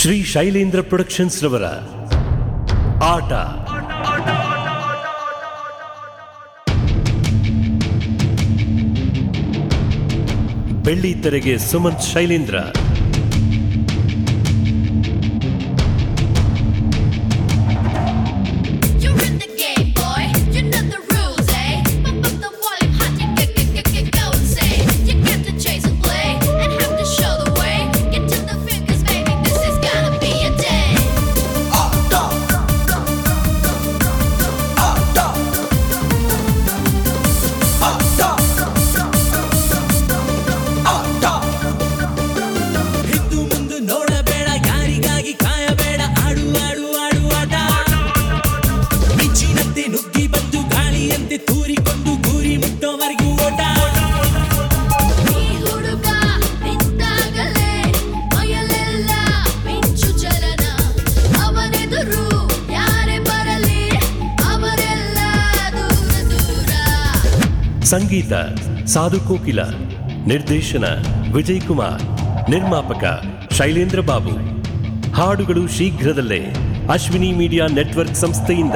Shri Shailendra productions ರವರ ಆಟ. ಬೆಳ್ಳಿ ತೆರೆಗೆ ಸುಮಂತ್ ಶೈಲೇಂದ್ರ. ಸಂಗೀತ, ಸಾಧು ಕೋಕಿಲ, ನಿರ್ದೇಶನ ವಿಜಯ್ ಕುಮಾರ್, ನಿರ್ಮಾಪಕ ಶೈಲೇಂದ್ರ ಬಾಬು. ಹಾಡುಗಳು ಶೀಘ್ರದಲ್ಲೇ ಅಶ್ವಿನಿ ಮೀಡಿಯಾ ನೆಟ್ವರ್ಕ್ ಸಂಸ್ಥೆಯಿಂದ.